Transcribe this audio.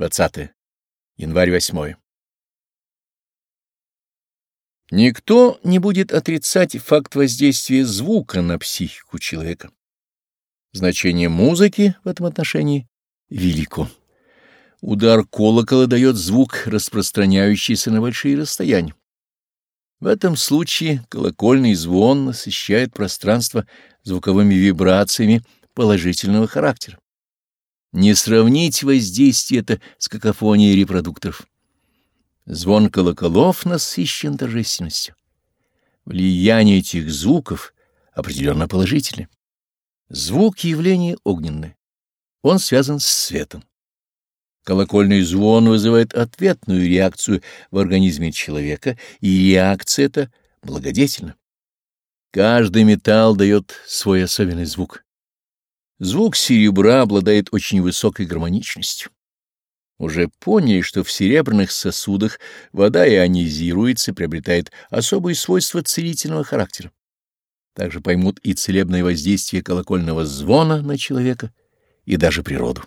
20. Январь 8. Никто не будет отрицать факт воздействия звука на психику человека. Значение музыки в этом отношении велико. Удар колокола дает звук, распространяющийся на большие расстояния. В этом случае колокольный звон насыщает пространство звуковыми вибрациями положительного характера. Не сравнить воздействие это с какофонией репродукторов. Звон колоколов насыщен торжественностью. Влияние этих звуков определенно положительное. Звук — явление огненное. Он связан с светом. Колокольный звон вызывает ответную реакцию в организме человека, и реакция эта благодетельна. Каждый металл дает свой особенный звук. Звук серебра обладает очень высокой гармоничностью. Уже поняли, что в серебряных сосудах вода ионизируется, приобретает особые свойства целительного характера. Также поймут и целебное воздействие колокольного звона на человека и даже природу.